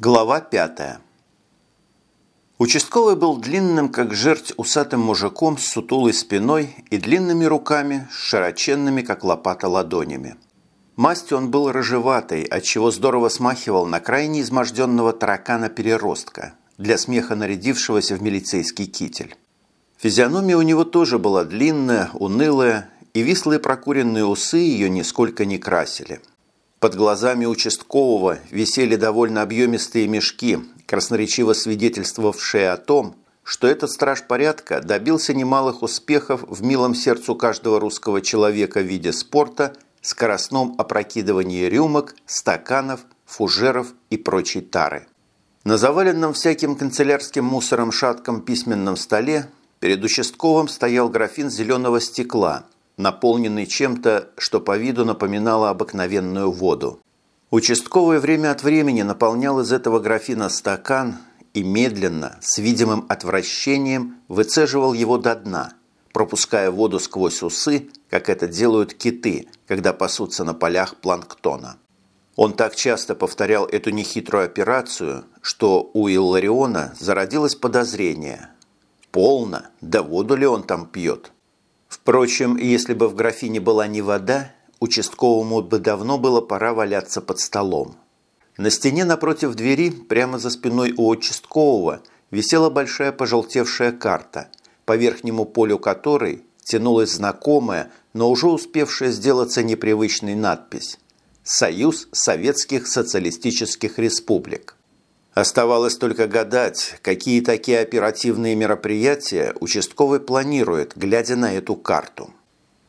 Глава пятая. Участковый был длинным, как жерть, усатым мужиком с сутулой спиной и длинными руками, широченными, как лопата, ладонями. Масть он был рыжеватой, отчего здорово смахивал на крайне изможденного таракана-переростка, для смеха нарядившегося в милицейский китель. Физиономия у него тоже была длинная, унылая, и вислые прокуренные усы ее нисколько не красили – под глазами участкового висели довольно объемистые мешки, красноречиво свидетельствовавшие о том, что этот страж порядка добился немалых успехов в милом сердцу каждого русского человека в виде спорта, скоростном опрокидывании рюмок, стаканов, фужеров и прочей тары. На заваленном всяким канцелярским мусором шатком письменном столе перед участковым стоял графин зеленого стекла – наполненный чем-то, что по виду напоминало обыкновенную воду. Участковое время от времени наполнял из этого графина стакан и медленно, с видимым отвращением, выцеживал его до дна, пропуская воду сквозь усы, как это делают киты, когда пасутся на полях планктона. Он так часто повторял эту нехитрую операцию, что у Иллариона зародилось подозрение. Полно, да воду ли он там пьет? Впрочем, если бы в графине была не вода, участковому бы давно было пора валяться под столом. На стене напротив двери, прямо за спиной у участкового, висела большая пожелтевшая карта, по верхнему полю которой тянулась знакомая, но уже успевшая сделаться непривычной надпись «Союз Советских Социалистических Республик». Оставалось только гадать, какие такие оперативные мероприятия участковый планирует, глядя на эту карту.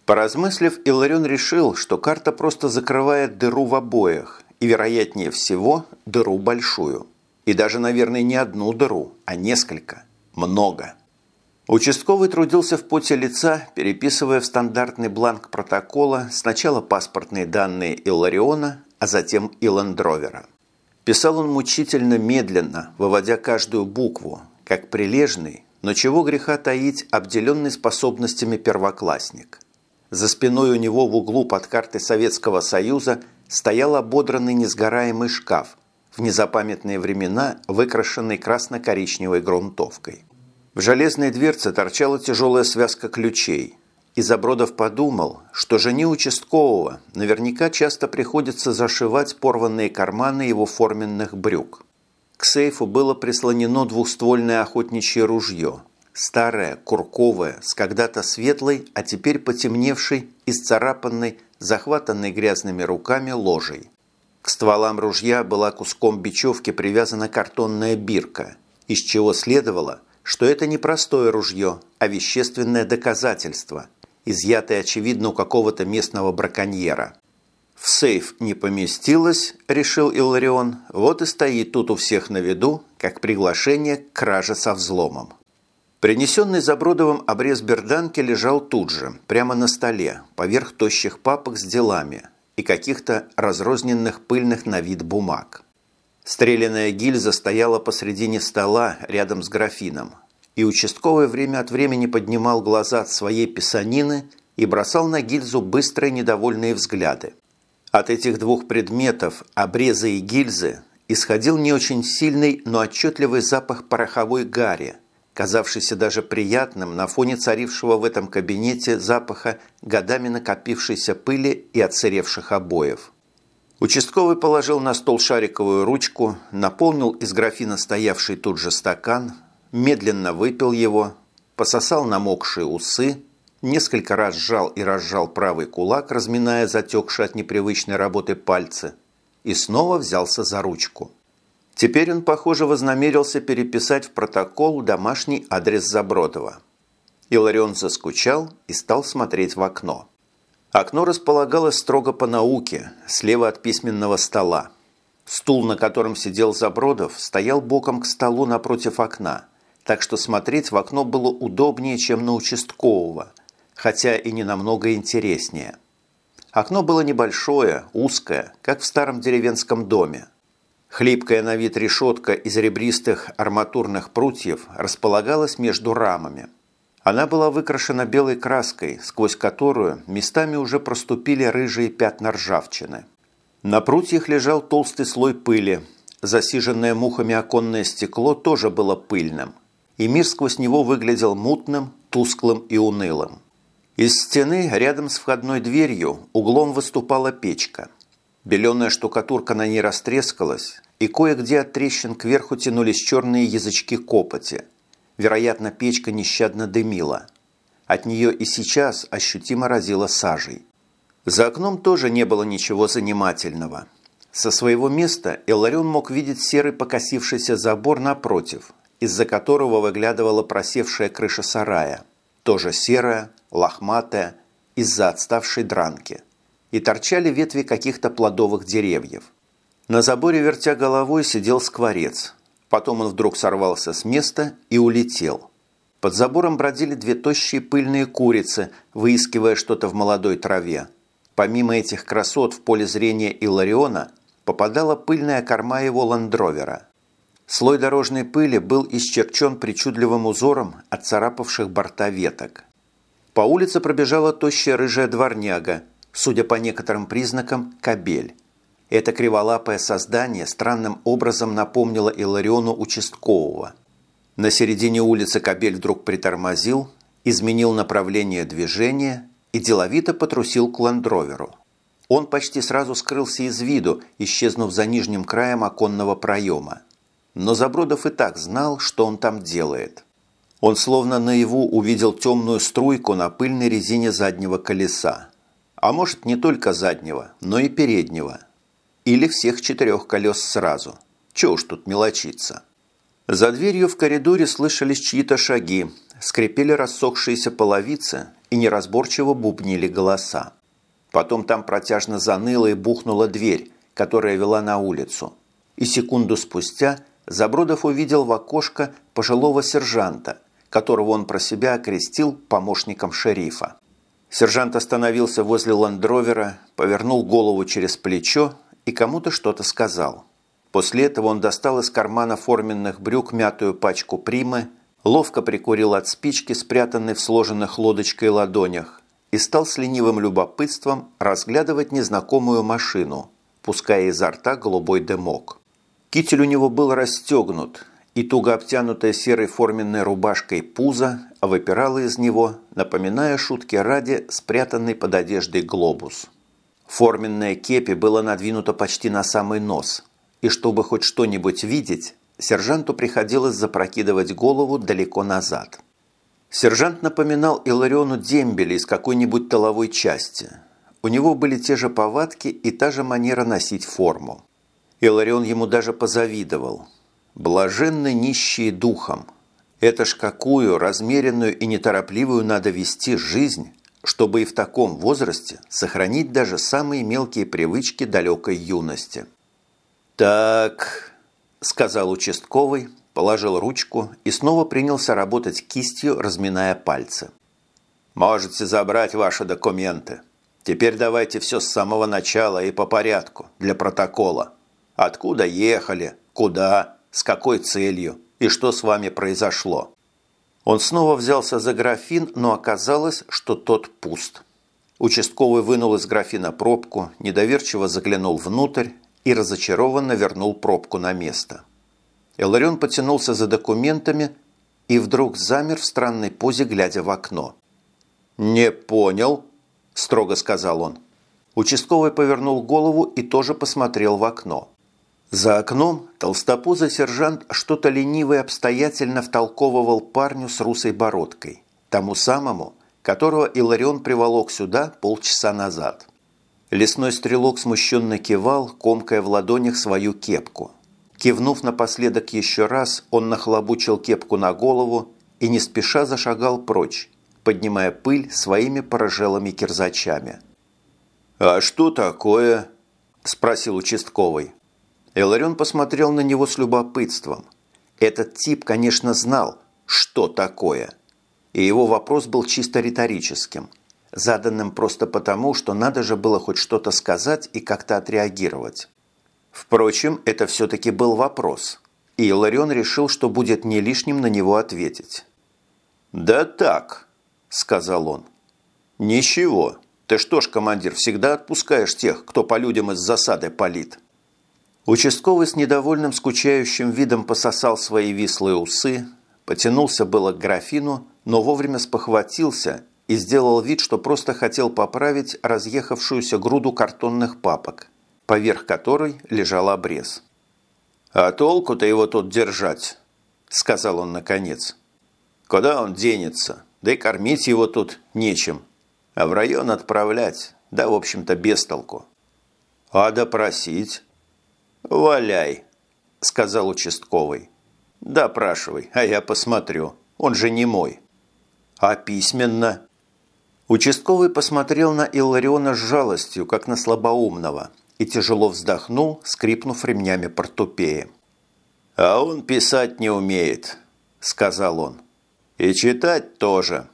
Поразмыслив, Иларион решил, что карта просто закрывает дыру в обоях, и, вероятнее всего, дыру большую. И даже, наверное, не одну дыру, а несколько. Много. Участковый трудился в поте лица, переписывая в стандартный бланк протокола сначала паспортные данные Иллариона, а затем Илландровера. Писал он мучительно медленно, выводя каждую букву, как прилежный, но чего греха таить, обделенный способностями первоклассник. За спиной у него в углу под картой Советского Союза стоял ободранный несгораемый шкаф, в незапамятные времена выкрашенный красно-коричневой грунтовкой. В железной дверце торчала тяжелая связка ключей – и Забродов подумал, что жене участкового наверняка часто приходится зашивать порванные карманы его форменных брюк. К сейфу было прислонено двухствольное охотничье ружье. Старое, курковое, с когда-то светлой, а теперь потемневшей, исцарапанной, захватанной грязными руками ложей. К стволам ружья была куском бечевки привязана картонная бирка, из чего следовало, что это не простое ружье, а вещественное доказательство – изъятый, очевидно, у какого-то местного браконьера. В сейф не поместилось, решил Илларион, вот и стоит тут у всех на виду, как приглашение к краже со взломом. Принесенный Забродовым обрез берданки лежал тут же, прямо на столе, поверх тощих папок с делами и каких-то разрозненных пыльных на вид бумаг. Стреляная гильза стояла посредине стола рядом с графином, и участковый время от времени поднимал глаза от своей писанины и бросал на гильзу быстрые недовольные взгляды. От этих двух предметов, обреза и гильзы, исходил не очень сильный, но отчетливый запах пороховой гари, казавшийся даже приятным на фоне царившего в этом кабинете запаха годами накопившейся пыли и отсыревших обоев. Участковый положил на стол шариковую ручку, наполнил из графина стоявший тут же стакан, медленно выпил его, пососал намокшие усы, несколько раз сжал и разжал правый кулак, разминая затекшие от непривычной работы пальцы, и снова взялся за ручку. Теперь он, похоже, вознамерился переписать в протокол домашний адрес Забродова. Иларион заскучал и стал смотреть в окно. Окно располагалось строго по науке, слева от письменного стола. Стул, на котором сидел Забродов, стоял боком к столу напротив окна – так что смотреть в окно было удобнее, чем на участкового, хотя и не намного интереснее. Окно было небольшое, узкое, как в старом деревенском доме. Хлипкая на вид решетка из ребристых арматурных прутьев располагалась между рамами. Она была выкрашена белой краской, сквозь которую местами уже проступили рыжие пятна ржавчины. На прутьях лежал толстый слой пыли, засиженное мухами оконное стекло тоже было пыльным, и мир сквозь него выглядел мутным, тусклым и унылым. Из стены рядом с входной дверью углом выступала печка. Беленая штукатурка на ней растрескалась, и кое-где от трещин кверху тянулись черные язычки копоти. Вероятно, печка нещадно дымила. От нее и сейчас ощутимо разило сажей. За окном тоже не было ничего занимательного. Со своего места Эларион мог видеть серый покосившийся забор напротив, из-за которого выглядывала просевшая крыша сарая, тоже серая, лохматая, из-за отставшей дранки. И торчали ветви каких-то плодовых деревьев. На заборе, вертя головой, сидел скворец. Потом он вдруг сорвался с места и улетел. Под забором бродили две тощие пыльные курицы, выискивая что-то в молодой траве. Помимо этих красот в поле зрения Илариона попадала пыльная корма его ландровера. Слой дорожной пыли был исчерчен причудливым узором от царапавших борта веток. По улице пробежала тощая рыжая дворняга, судя по некоторым признакам, кобель. Это криволапое создание странным образом напомнило Илариону участкового. На середине улицы кобель вдруг притормозил, изменил направление движения и деловито потрусил к ландроверу. Он почти сразу скрылся из виду, исчезнув за нижним краем оконного проема. Но Забродов и так знал, что он там делает. Он словно наяву увидел темную струйку на пыльной резине заднего колеса. А может, не только заднего, но и переднего. Или всех четырех колес сразу. Чего уж тут мелочиться. За дверью в коридоре слышались чьи-то шаги, скрипели рассохшиеся половицы и неразборчиво бубнили голоса. Потом там протяжно заныла и бухнула дверь, которая вела на улицу. И секунду спустя Забродов увидел в окошко пожилого сержанта, которого он про себя окрестил помощником шерифа. Сержант остановился возле ландровера, повернул голову через плечо и кому-то что-то сказал. После этого он достал из кармана форменных брюк мятую пачку примы, ловко прикурил от спички, спрятанной в сложенных лодочкой ладонях, и стал с ленивым любопытством разглядывать незнакомую машину, пуская изо рта голубой дымок. Китель у него был расстегнут, и туго обтянутая серой форменной рубашкой пузо выпирала из него, напоминая шутки ради спрятанный под одеждой глобус. Форменное кепи было надвинуто почти на самый нос, и чтобы хоть что-нибудь видеть, сержанту приходилось запрокидывать голову далеко назад. Сержант напоминал Илариону дембеля из какой-нибудь тыловой части. У него были те же повадки и та же манера носить форму. Иларион ему даже позавидовал. Блаженны нищие духом. Это ж какую размеренную и неторопливую надо вести жизнь, чтобы и в таком возрасте сохранить даже самые мелкие привычки далекой юности. «Так», – сказал участковый, положил ручку и снова принялся работать кистью, разминая пальцы. «Можете забрать ваши документы. Теперь давайте все с самого начала и по порядку, для протокола. Откуда ехали, куда, с какой целью и что с вами произошло?» Он снова взялся за графин, но оказалось, что тот пуст. Участковый вынул из графина пробку, недоверчиво заглянул внутрь и разочарованно вернул пробку на место. Эларион потянулся за документами и вдруг замер в странной позе, глядя в окно. «Не понял», – строго сказал он. Участковый повернул голову и тоже посмотрел в окно. За окном толстопузый сержант что-то лениво и обстоятельно втолковывал парню с русой бородкой, тому самому, которого Иларион приволок сюда полчаса назад. Лесной стрелок смущенно кивал, комкая в ладонях свою кепку – Кивнув напоследок еще раз, он нахлобучил кепку на голову и не спеша зашагал прочь, поднимая пыль своими порожелыми кирзачами. «А что такое?» – спросил участковый. Эларион посмотрел на него с любопытством. Этот тип, конечно, знал, что такое. И его вопрос был чисто риторическим, заданным просто потому, что надо же было хоть что-то сказать и как-то отреагировать. Впрочем, это все-таки был вопрос, и Иларион решил, что будет не лишним на него ответить. «Да так», – сказал он. «Ничего. Ты что ж, командир, всегда отпускаешь тех, кто по людям из засады палит?» Участковый с недовольным скучающим видом пососал свои вислые усы, потянулся было к графину, но вовремя спохватился и сделал вид, что просто хотел поправить разъехавшуюся груду картонных папок, поверх которой лежал обрез. «А толку-то его тут держать?» – сказал он наконец. «Куда он денется? Да и кормить его тут нечем. А в район отправлять, да, в общем-то, без толку». «А допросить?» «Валяй», – сказал участковый. «Допрашивай, а я посмотрю. Он же не мой». «А письменно?» Участковый посмотрел на Иллариона с жалостью, как на слабоумного, и тяжело вздохнул, скрипнув ремнями портупеи. «А он писать не умеет», – сказал он. «И читать тоже.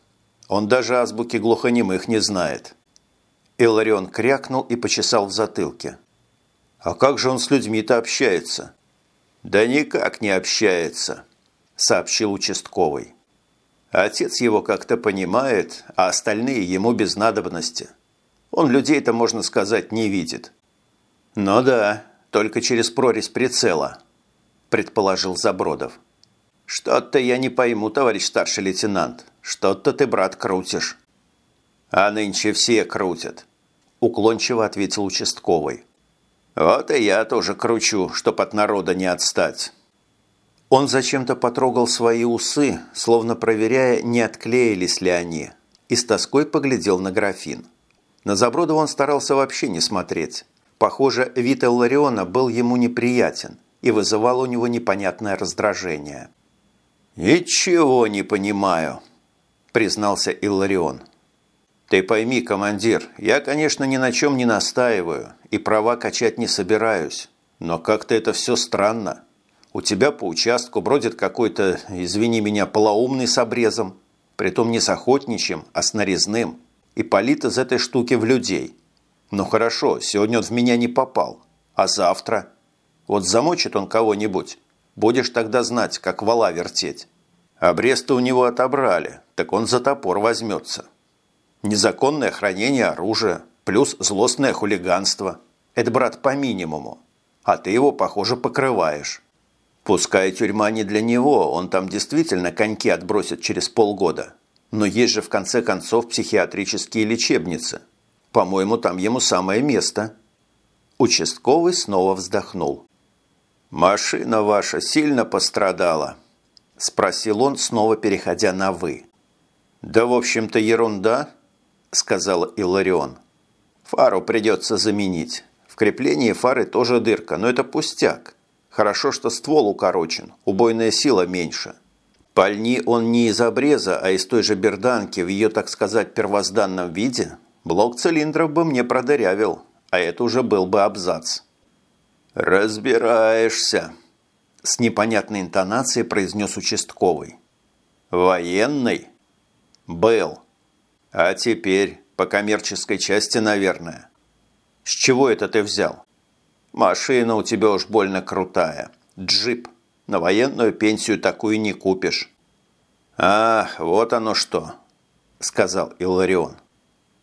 Он даже азбуки глухонемых не знает». Илларион крякнул и почесал в затылке. А как же он с людьми-то общается? Да никак не общается, сообщил участковый. Отец его как-то понимает, а остальные ему без надобности. Он людей-то, можно сказать, не видит. Ну да, только через прорезь прицела, предположил Забродов. Что-то я не пойму, товарищ старший лейтенант. Что-то ты, брат, крутишь. А нынче все крутят, уклончиво ответил участковый. Вот и я тоже кручу, чтоб от народа не отстать. Он зачем-то потрогал свои усы, словно проверяя, не отклеились ли они, и с тоской поглядел на графин. На Забродова он старался вообще не смотреть. Похоже, вид Эллариона был ему неприятен и вызывал у него непонятное раздражение. «Ничего не понимаю», – признался Илларион. «Ты пойми, командир, я, конечно, ни на чем не настаиваю и права качать не собираюсь, но как-то это все странно. У тебя по участку бродит какой-то, извини меня, полоумный с обрезом, притом не с охотничьим, а с нарезным, и палит из этой штуки в людей. Ну хорошо, сегодня он в меня не попал, а завтра? Вот замочит он кого-нибудь, будешь тогда знать, как вала вертеть. Обрез-то у него отобрали, так он за топор возьмется». Незаконное хранение оружия, плюс злостное хулиганство. Это, брат, по минимуму. А ты его, похоже, покрываешь. Пускай тюрьма не для него, он там действительно коньки отбросит через полгода. Но есть же, в конце концов, психиатрические лечебницы. По-моему, там ему самое место. Участковый снова вздохнул. «Машина ваша сильно пострадала?» – спросил он, снова переходя на «вы». «Да, в общем-то, ерунда», сказал Иларион. «Фару придется заменить. В креплении фары тоже дырка, но это пустяк. Хорошо, что ствол укорочен, убойная сила меньше. Пальни он не из обреза, а из той же берданки в ее, так сказать, первозданном виде. Блок цилиндров бы мне продырявил, а это уже был бы абзац». «Разбираешься», – с непонятной интонацией произнес участковый. «Военный?» «Был», а теперь по коммерческой части, наверное. С чего это ты взял? Машина у тебя уж больно крутая. Джип. На военную пенсию такую не купишь. Ах, вот оно что, сказал Иларион.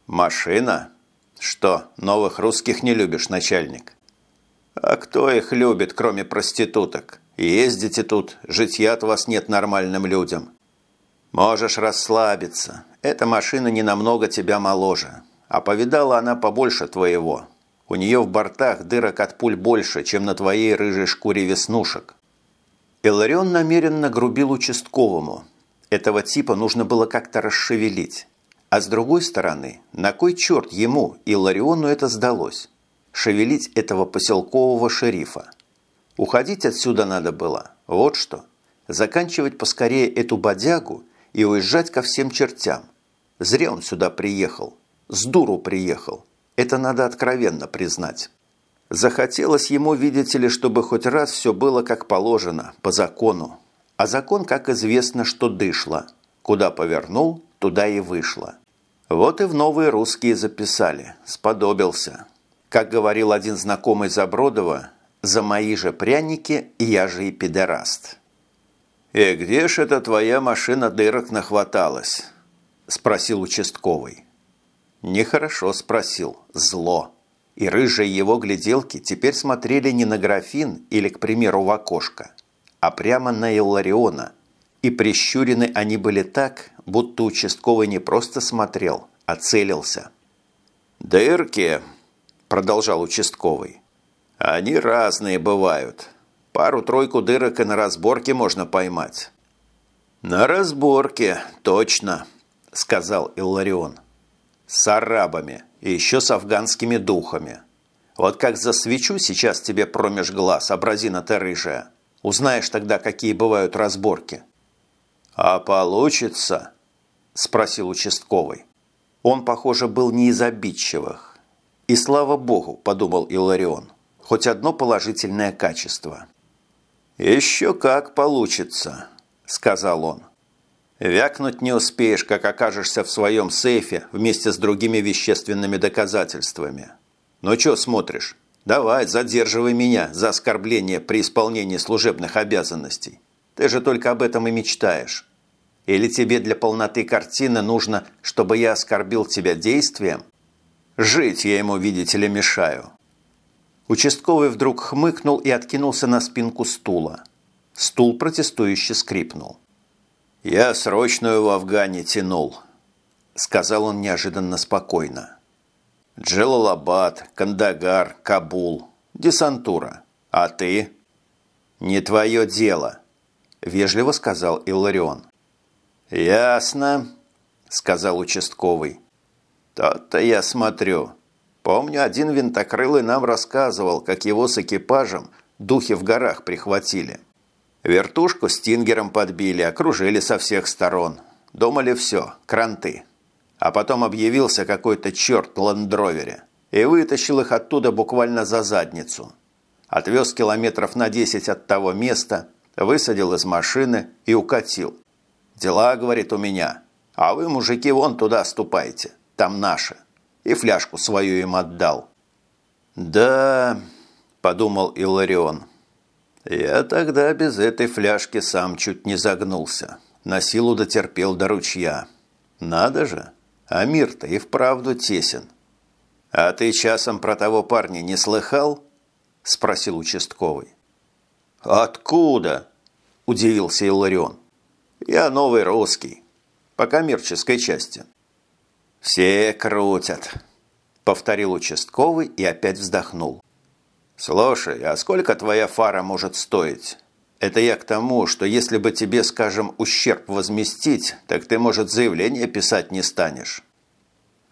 Машина? Что, новых русских не любишь, начальник? А кто их любит, кроме проституток? Ездите тут, житья от вас нет нормальным людям. Можешь расслабиться. Эта машина не намного тебя моложе. А повидала она побольше твоего. У нее в бортах дырок от пуль больше, чем на твоей рыжей шкуре веснушек. Иларион намеренно грубил участковому. Этого типа нужно было как-то расшевелить. А с другой стороны, на кой черт ему, Илариону, это сдалось? Шевелить этого поселкового шерифа. Уходить отсюда надо было. Вот что. Заканчивать поскорее эту бодягу и уезжать ко всем чертям. Зря он сюда приехал. С дуру приехал. Это надо откровенно признать. Захотелось ему, видите ли, чтобы хоть раз все было как положено, по закону. А закон, как известно, что дышло. Куда повернул, туда и вышло. Вот и в новые русские записали. Сподобился. Как говорил один знакомый Забродова, «За мои же пряники я же и пидораст». «И где ж эта твоя машина дырок нахваталась?» – спросил участковый. Нехорошо спросил, зло. и рыжие его гляделки теперь смотрели не на графин или, к примеру, в окошко, а прямо на Иллариона, и прищурены они были так, будто участковый не просто смотрел, а целился. «Дырки», – продолжал участковый, – «они разные бывают. Пару-тройку дырок и на разборке можно поймать». «На разборке, точно», – сказал Илларион. «С арабами и еще с афганскими духами. Вот как засвечу сейчас тебе промеж глаз, образина ты рыжая. Узнаешь тогда, какие бывают разборки». «А получится?» – спросил участковый. Он, похоже, был не из обидчивых. И слава богу, подумал Иларион, хоть одно положительное качество. «Еще как получится», – сказал он. «Вякнуть не успеешь, как окажешься в своем сейфе вместе с другими вещественными доказательствами. Ну что смотришь? Давай, задерживай меня за оскорбление при исполнении служебных обязанностей. Ты же только об этом и мечтаешь. Или тебе для полноты картины нужно, чтобы я оскорбил тебя действием? Жить я ему, видите ли, мешаю». Участковый вдруг хмыкнул и откинулся на спинку стула. Стул протестующе скрипнул. «Я срочную в Афгане тянул», – сказал он неожиданно спокойно. «Джалалабад, Кандагар, Кабул, десантура. А ты?» «Не твое дело», – вежливо сказал Илларион. «Ясно», – сказал участковый. «То-то я смотрю. Помню, один винтокрылый нам рассказывал, как его с экипажем духи в горах прихватили. Вертушку стингером подбили, окружили со всех сторон. Думали все, кранты. А потом объявился какой-то черт ландровере и вытащил их оттуда буквально за задницу. Отвез километров на 10 от того места, высадил из машины и укатил. Дела, говорит, у меня. А вы, мужики, вон туда ступайте. Там наши. И фляжку свою им отдал. Да, подумал Иларион. Я тогда без этой фляжки сам чуть не загнулся. На силу дотерпел до ручья. Надо же, а мир-то и вправду тесен. А ты часом про того парня не слыхал? Спросил участковый. Откуда? Удивился Иларион. Я новый русский. По коммерческой части. Все крутят, повторил участковый и опять вздохнул. Слушай, а сколько твоя фара может стоить? Это я к тому, что если бы тебе, скажем, ущерб возместить, так ты, может, заявление писать не станешь.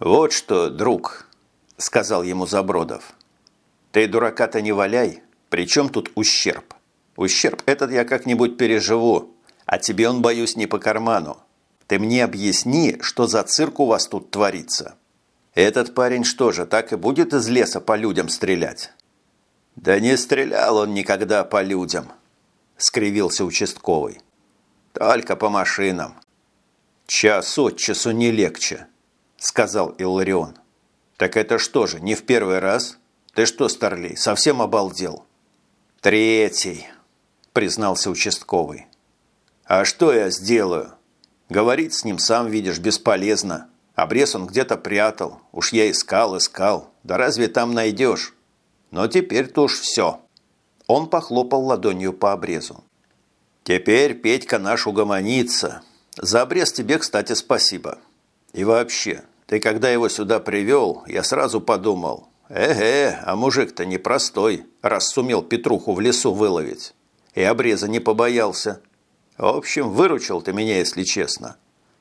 Вот что, друг, сказал ему Забродов. Ты дурака-то не валяй. Причем тут ущерб? Ущерб этот я как-нибудь переживу. А тебе он, боюсь, не по карману. Ты мне объясни, что за цирк у вас тут творится. Этот парень что же, так и будет из леса по людям стрелять? Да не стрелял он никогда по людям, скривился участковый. Только по машинам. Час от часу не легче, сказал Илларион. Так это что же, не в первый раз? Ты что, Старлей, совсем обалдел? Третий, признался участковый. А что я сделаю? Говорить с ним, сам видишь, бесполезно. Обрез он где-то прятал. Уж я искал, искал. Да разве там найдешь? Но теперь-то уж все. Он похлопал ладонью по обрезу. Теперь Петька наш угомонится. За обрез тебе, кстати, спасибо. И вообще, ты когда его сюда привел, я сразу подумал, эге, а мужик-то непростой, раз сумел Петруху в лесу выловить. И обреза не побоялся. В общем, выручил ты меня, если честно.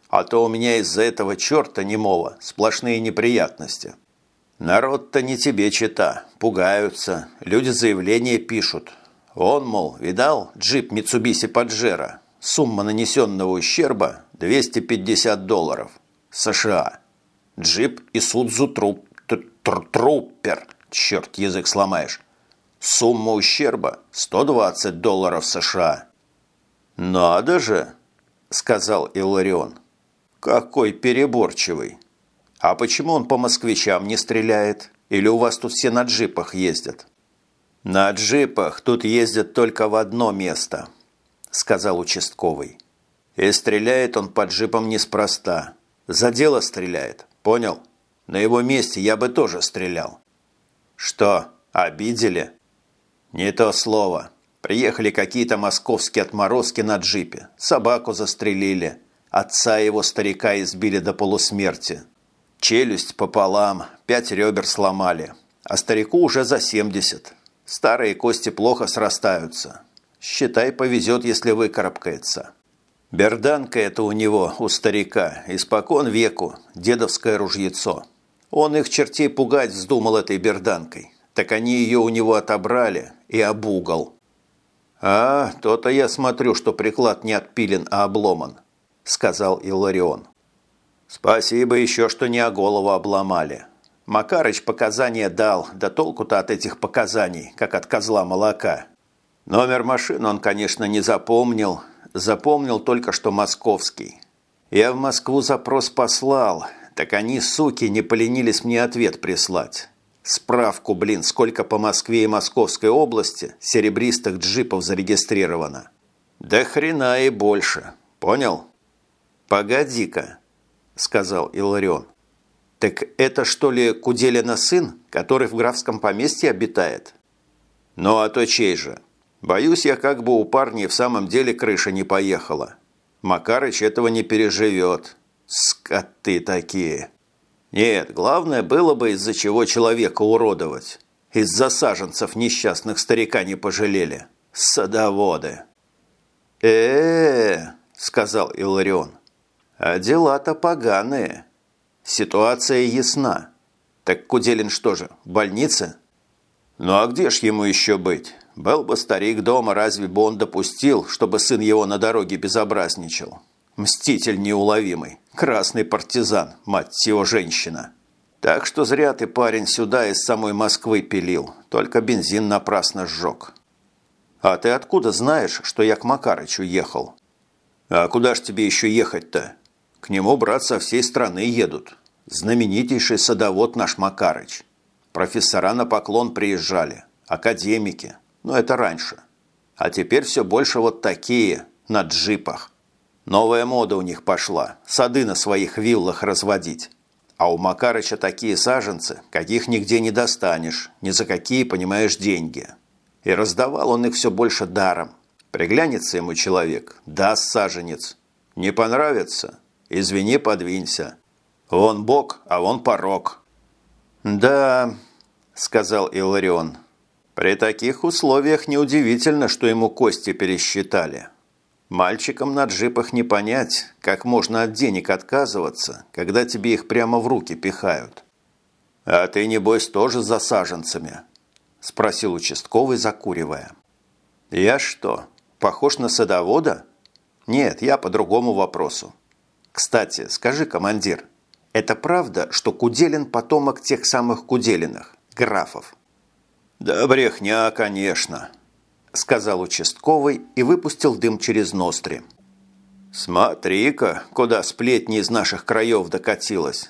А то у меня из-за этого черта немого сплошные неприятности. Народ-то не тебе чита, пугаются, люди заявления пишут. Он, мол, видал джип Митсубиси Паджеро, сумма нанесенного ущерба 250 долларов, США. Джип и Судзу труп, Труппер, черт, язык сломаешь. Сумма ущерба 120 долларов США. «Надо же!» – сказал Илларион. «Какой переборчивый! А почему он по москвичам не стреляет? Или у вас тут все на джипах ездят?» «На джипах тут ездят только в одно место», – сказал участковый. «И стреляет он по джипам неспроста. За дело стреляет, понял? На его месте я бы тоже стрелял». Что, обидели? Не то слово. Приехали какие-то московские отморозки на джипе. Собаку застрелили. Отца его старика избили до полусмерти. Челюсть пополам, пять ребер сломали. А старику уже за 70. Старые кости плохо срастаются. Считай, повезет, если выкарабкается. Берданка это у него, у старика, испокон веку, дедовское ружьецо. Он их чертей пугать вздумал этой берданкой. Так они ее у него отобрали и обугал. «А, то-то я смотрю, что приклад не отпилен, а обломан», – сказал Иларион. «Спасибо еще, что не о голову обломали. Макарыч показания дал, да толку-то от этих показаний, как от козла молока. Номер машины он, конечно, не запомнил, запомнил только, что московский. Я в Москву запрос послал, так они, суки, не поленились мне ответ прислать. Справку, блин, сколько по Москве и Московской области серебристых джипов зарегистрировано. Да хрена и больше. Понял? Погоди-ка, сказал Иларион. Так это что ли Куделина сын, который в графском поместье обитает? Ну а то чей же? Боюсь я, как бы у парня в самом деле крыша не поехала. Макарыч этого не переживет. Скоты такие. Нет, главное было бы из-за чего человека уродовать. Из-за саженцев несчастных старика не пожалели. Садоводы. э э сказал Иларион. «А дела-то поганые. Ситуация ясна. Так Куделин что же, в больнице?» «Ну а где ж ему еще быть? Был бы старик дома, разве бы он допустил, чтобы сын его на дороге безобразничал? Мститель неуловимый, красный партизан, мать его женщина. Так что зря ты, парень, сюда из самой Москвы пилил, только бензин напрасно сжег. А ты откуда знаешь, что я к Макарычу ехал? А куда ж тебе еще ехать-то? К нему, брат, со всей страны едут. Знаменитейший садовод наш Макарыч. Профессора на поклон приезжали, академики. Но это раньше. А теперь все больше вот такие, на джипах. Новая мода у них пошла – сады на своих виллах разводить. А у Макарыча такие саженцы, каких нигде не достанешь, ни за какие, понимаешь, деньги. И раздавал он их все больше даром. Приглянется ему человек, даст саженец. Не понравится? Извини, подвинься. Вон бог, а вон порог. «Да», – сказал Иларион, – «при таких условиях неудивительно, что ему кости пересчитали». Мальчикам на джипах не понять, как можно от денег отказываться, когда тебе их прямо в руки пихают. «А ты, небось, тоже за саженцами?» – спросил участковый, закуривая. «Я что, похож на садовода?» «Нет, я по другому вопросу. Кстати, скажи, командир, это правда, что Куделин – потомок тех самых Куделиных, графов?» «Да брехня, конечно», – сказал участковый и выпустил дым через ноздри. «Смотри-ка, куда сплетни из наших краев докатилась.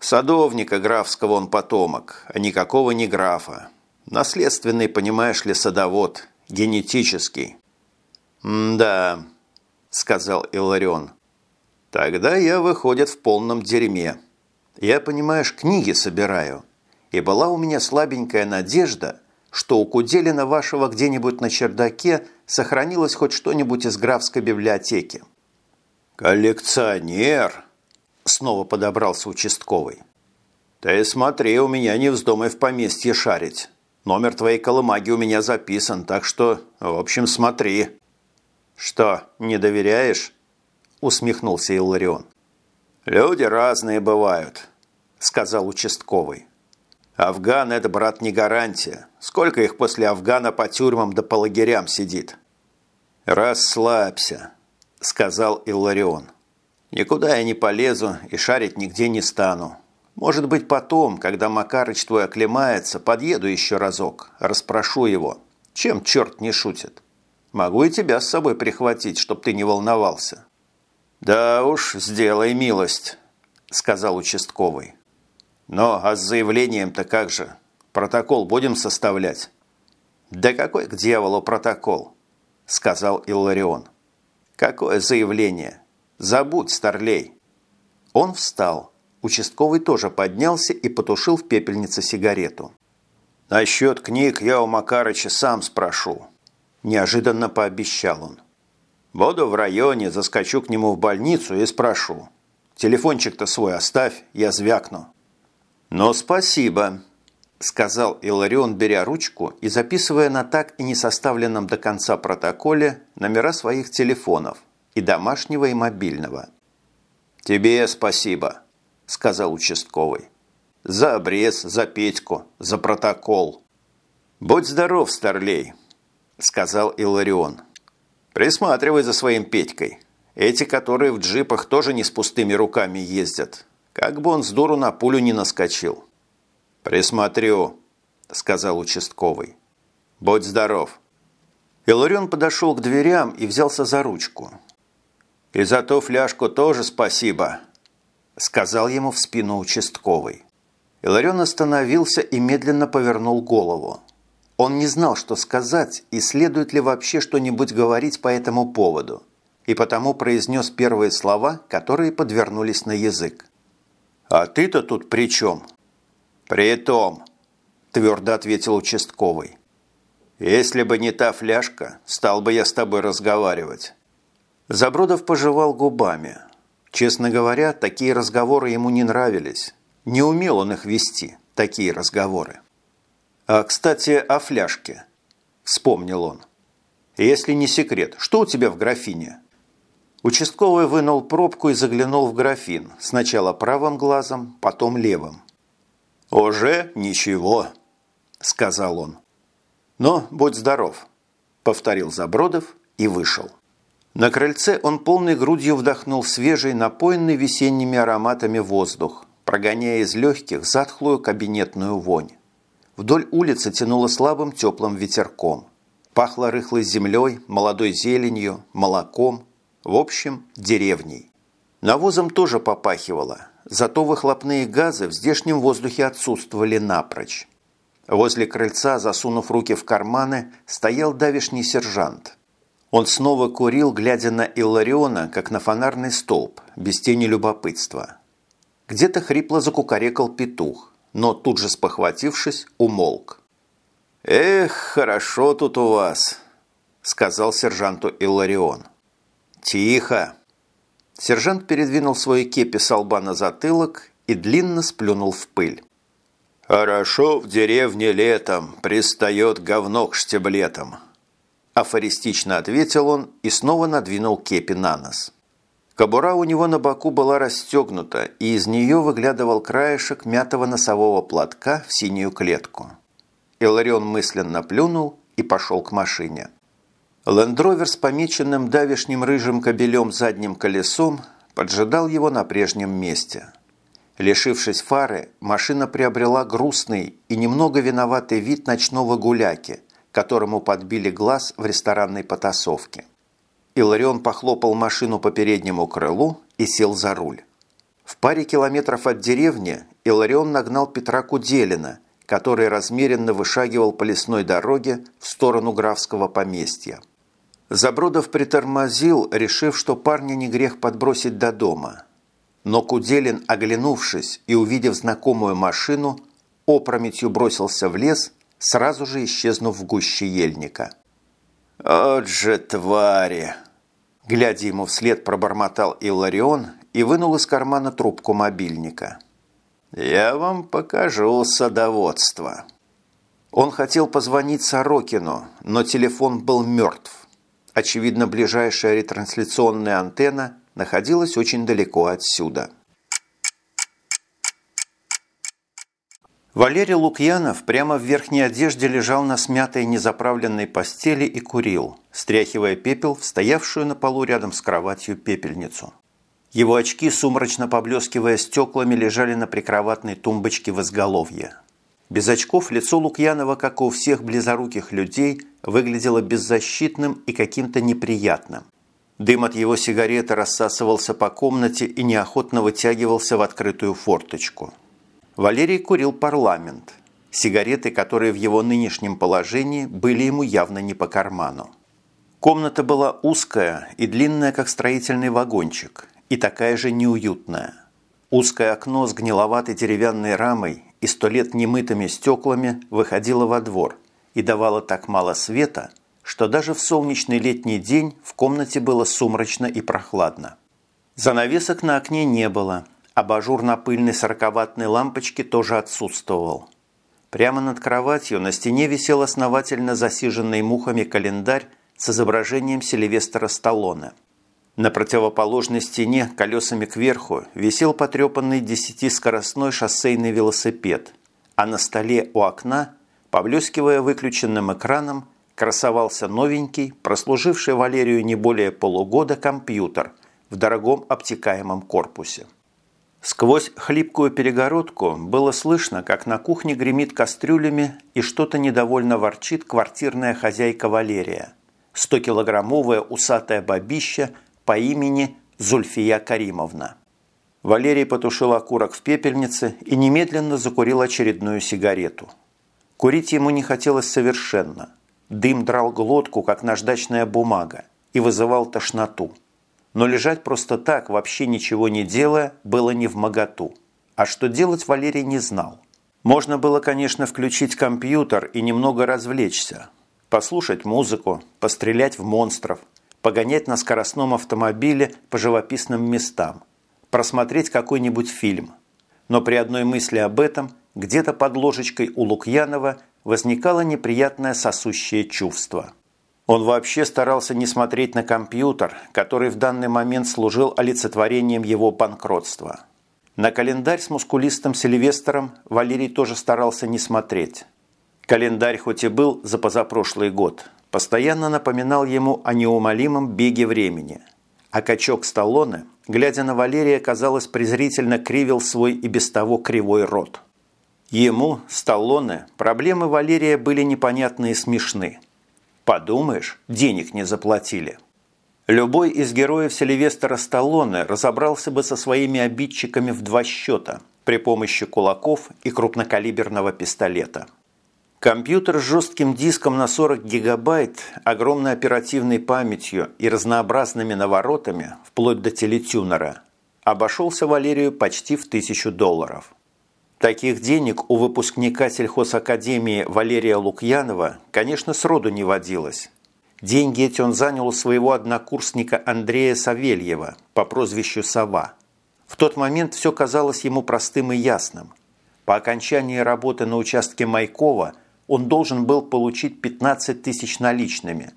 Садовника графского он потомок, а никакого не графа. Наследственный, понимаешь ли, садовод, генетический». «Да», – сказал Иларион. «Тогда я, выходит, в полном дерьме. Я, понимаешь, книги собираю. И была у меня слабенькая надежда – что у Куделина вашего где-нибудь на чердаке сохранилось хоть что-нибудь из графской библиотеки. «Коллекционер!» – снова подобрался участковый. «Ты смотри, у меня не вздумай в поместье шарить. Номер твоей колымаги у меня записан, так что, в общем, смотри». «Что, не доверяешь?» – усмехнулся Илларион. «Люди разные бывают», – сказал участковый. Афган – это, брат, не гарантия. Сколько их после Афгана по тюрьмам да по лагерям сидит? «Расслабься», – сказал Илларион. «Никуда я не полезу и шарить нигде не стану. Может быть, потом, когда Макарыч твой оклемается, подъеду еще разок, расспрошу его. Чем черт не шутит? Могу и тебя с собой прихватить, чтоб ты не волновался». «Да уж, сделай милость», – сказал участковый. Но а с заявлением-то как же? Протокол будем составлять? Да какой к дьяволу протокол? Сказал Илларион. Какое заявление? Забудь, старлей. Он встал. Участковый тоже поднялся и потушил в пепельнице сигарету. Насчет книг я у Макарыча сам спрошу. Неожиданно пообещал он. Буду в районе, заскочу к нему в больницу и спрошу. Телефончик-то свой оставь, я звякну. «Ну, спасибо», – сказал Иларион, беря ручку и записывая на так и не составленном до конца протоколе номера своих телефонов и домашнего, и мобильного. «Тебе спасибо», – сказал участковый. «За обрез, за Петьку, за протокол». «Будь здоров, старлей», – сказал Иларион. «Присматривай за своим Петькой. Эти, которые в джипах, тоже не с пустыми руками ездят. Как бы он с дуру на пулю не наскочил». «Присмотрю», – сказал участковый. «Будь здоров». Иларион подошел к дверям и взялся за ручку. «И за ту фляжку тоже спасибо», – сказал ему в спину участковый. Иларион остановился и медленно повернул голову. Он не знал, что сказать и следует ли вообще что-нибудь говорить по этому поводу, и потому произнес первые слова, которые подвернулись на язык. «А ты-то тут при чем?» «При том», – твердо ответил участковый. «Если бы не та фляжка, стал бы я с тобой разговаривать». Забродов пожевал губами. Честно говоря, такие разговоры ему не нравились. Не умел он их вести, такие разговоры. «А, кстати, о фляжке», – вспомнил он. «Если не секрет, что у тебя в графине?» Участковый вынул пробку и заглянул в графин, сначала правым глазом, потом левым. «Уже ничего», – сказал он. «Но будь здоров», – повторил Забродов и вышел. На крыльце он полной грудью вдохнул свежий, напоенный весенними ароматами воздух, прогоняя из легких затхлую кабинетную вонь. Вдоль улицы тянуло слабым теплым ветерком. Пахло рыхлой землей, молодой зеленью, молоком, в общем, деревней. Навозом тоже попахивало, зато выхлопные газы в здешнем воздухе отсутствовали напрочь. Возле крыльца, засунув руки в карманы, стоял давишний сержант. Он снова курил, глядя на Иллариона, как на фонарный столб, без тени любопытства. Где-то хрипло закукарекал петух, но тут же спохватившись, умолк. «Эх, хорошо тут у вас», – сказал сержанту Илларион. «Тихо!» Сержант передвинул свои кепи с лба на затылок и длинно сплюнул в пыль. «Хорошо в деревне летом, пристает говно к штиблетам», Афористично ответил он и снова надвинул кепи на нос. Кобура у него на боку была расстегнута, и из нее выглядывал краешек мятого носового платка в синюю клетку. Иларион мысленно плюнул и пошел к машине. Лендровер с помеченным давишним рыжим кобелем задним колесом поджидал его на прежнем месте. Лишившись фары, машина приобрела грустный и немного виноватый вид ночного гуляки, которому подбили глаз в ресторанной потасовке. Иларион похлопал машину по переднему крылу и сел за руль. В паре километров от деревни Иларион нагнал Петра Куделина, который размеренно вышагивал по лесной дороге в сторону графского поместья. Забродов притормозил, решив, что парня не грех подбросить до дома. Но Куделин, оглянувшись и увидев знакомую машину, опрометью бросился в лес сразу же исчезнув в гуще ельника. «От же твари!» Глядя ему вслед, пробормотал Илларион и вынул из кармана трубку мобильника. «Я вам покажу садоводство». Он хотел позвонить Сорокину, но телефон был мертв. Очевидно, ближайшая ретрансляционная антенна находилась очень далеко отсюда. Валерий Лукьянов прямо в верхней одежде лежал на смятой незаправленной постели и курил, стряхивая пепел в стоявшую на полу рядом с кроватью пепельницу. Его очки, сумрачно поблескивая стеклами, лежали на прикроватной тумбочке в изголовье. Без очков лицо Лукьянова, как и у всех близоруких людей, выглядело беззащитным и каким-то неприятным. Дым от его сигареты рассасывался по комнате и неохотно вытягивался в открытую форточку – Валерий курил парламент. Сигареты, которые в его нынешнем положении были ему явно не по карману. Комната была узкая и длинная, как строительный вагончик, и такая же неуютная. Узкое окно с гниловатой деревянной рамой и сто лет немытыми стеклами выходила во двор и давала так мало света, что даже в солнечный летний день в комнате было сумрачно и прохладно. Занавесок на окне не было, абажур на пыльной сороковатной лампочке тоже отсутствовал. Прямо над кроватью на стене висел основательно засиженный мухами календарь с изображением Сильвестра Сталлоне. На противоположной стене колесами кверху висел потрепанный десятискоростной шоссейный велосипед, а на столе у окна, поблескивая выключенным экраном, красовался новенький, прослуживший Валерию не более полугода компьютер в дорогом обтекаемом корпусе. Сквозь хлипкую перегородку было слышно, как на кухне гремит кастрюлями и что-то недовольно ворчит квартирная хозяйка Валерия. 100-килограммовая усатая бабища по имени Зульфия Каримовна. Валерий потушил окурок в пепельнице и немедленно закурил очередную сигарету. Курить ему не хотелось совершенно. Дым драл глотку, как наждачная бумага, и вызывал тошноту. Но лежать просто так, вообще ничего не делая, было не в моготу. А что делать Валерий не знал. Можно было, конечно, включить компьютер и немного развлечься, послушать музыку, пострелять в монстров, погонять на скоростном автомобиле по живописным местам, просмотреть какой-нибудь фильм. Но при одной мысли об этом где-то под ложечкой у Лукьянова возникало неприятное сосущее чувство. Он вообще старался не смотреть на компьютер, который в данный момент служил олицетворением его банкротства. На календарь с мускулистым Сильвестром Валерий тоже старался не смотреть. Календарь хоть и был за позапрошлый год, постоянно напоминал ему о неумолимом беге времени. А качок Сталлоне, глядя на Валерия, казалось, презрительно кривил свой и без того кривой рот. Ему, Сталлоне, проблемы Валерия были непонятны и смешны. Подумаешь, денег не заплатили. Любой из героев Сильвестра Сталлоне разобрался бы со своими обидчиками в два счета при помощи кулаков и крупнокалиберного пистолета. Компьютер с жестким диском на 40 гигабайт, огромной оперативной памятью и разнообразными наворотами, вплоть до телетюнера, обошелся Валерию почти в тысячу долларов. Таких денег у выпускника сельхозакадемии Валерия Лукьянова, конечно, сроду не водилось. Деньги эти он занял у своего однокурсника Андрея Савельева по прозвищу «Сова». В тот момент все казалось ему простым и ясным. По окончании работы на участке Майкова – он должен был получить 15 тысяч наличными.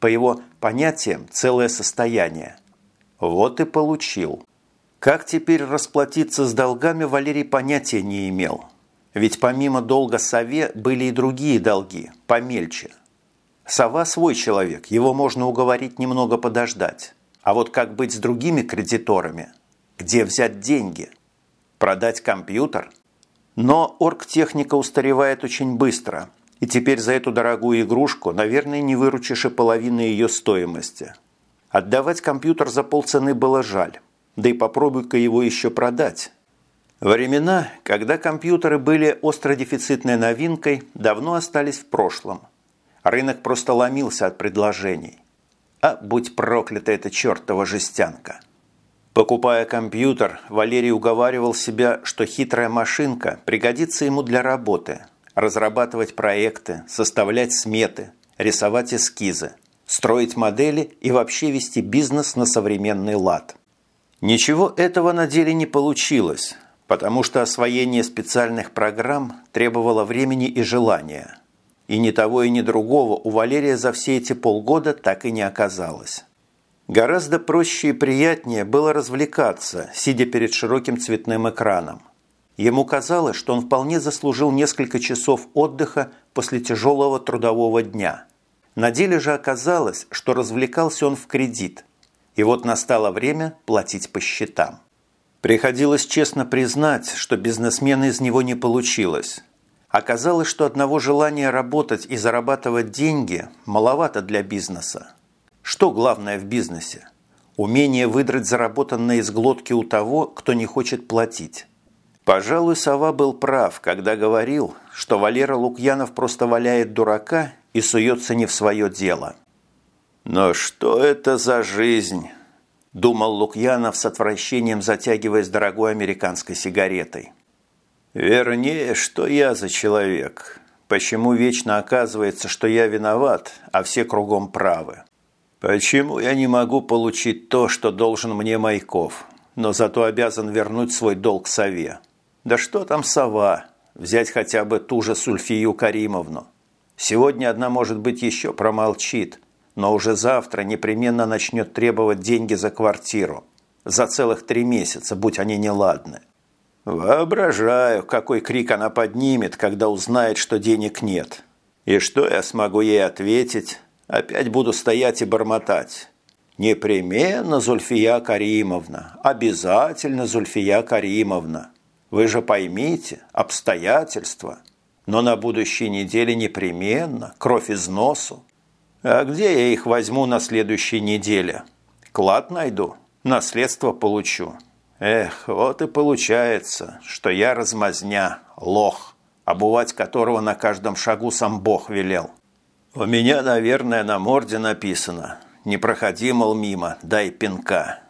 По его понятиям, целое состояние. Вот и получил. Как теперь расплатиться с долгами, Валерий понятия не имел. Ведь помимо долга сове были и другие долги, помельче. Сова свой человек, его можно уговорить немного подождать. А вот как быть с другими кредиторами? Где взять деньги? Продать компьютер – но оргтехника устаревает очень быстро, и теперь за эту дорогую игрушку, наверное, не выручишь и половины ее стоимости. Отдавать компьютер за полцены было жаль, да и попробуй-ка его еще продать. Времена, когда компьютеры были остродефицитной новинкой, давно остались в прошлом. Рынок просто ломился от предложений. А будь проклята эта чертова жестянка! Покупая компьютер, Валерий уговаривал себя, что хитрая машинка пригодится ему для работы. Разрабатывать проекты, составлять сметы, рисовать эскизы, строить модели и вообще вести бизнес на современный лад. Ничего этого на деле не получилось, потому что освоение специальных программ требовало времени и желания. И ни того и ни другого у Валерия за все эти полгода так и не оказалось. Гораздо проще и приятнее было развлекаться, сидя перед широким цветным экраном. Ему казалось, что он вполне заслужил несколько часов отдыха после тяжелого трудового дня. На деле же оказалось, что развлекался он в кредит. И вот настало время платить по счетам. Приходилось честно признать, что бизнесмена из него не получилось. Оказалось, что одного желания работать и зарабатывать деньги маловато для бизнеса. Что главное в бизнесе? Умение выдрать заработанное из глотки у того, кто не хочет платить. Пожалуй, Сова был прав, когда говорил, что Валера Лукьянов просто валяет дурака и суется не в свое дело. «Но что это за жизнь?» – думал Лукьянов с отвращением, затягиваясь дорогой американской сигаретой. Вернее, что я за человек. Почему вечно оказывается, что я виноват, а все кругом правы? Почему я не могу получить то, что должен мне Майков, но зато обязан вернуть свой долг сове? Да что там сова? Взять хотя бы ту же Сульфию Каримовну. Сегодня одна, может быть, еще промолчит, но уже завтра непременно начнет требовать деньги за квартиру. За целых три месяца, будь они неладны. Воображаю, какой крик она поднимет, когда узнает, что денег нет. И что я смогу ей ответить? Опять буду стоять и бормотать. Непременно, Зульфия Каримовна, обязательно, Зульфия Каримовна. Вы же поймите, обстоятельства. Но на будущей неделе непременно, кровь из носу. А где я их возьму на следующей неделе? Клад найду, наследство получу. Эх, вот и получается, что я размазня, лох, обувать которого на каждом шагу сам Бог велел. У меня, наверное, на морде написано «Не проходи, мол, мимо, дай пинка».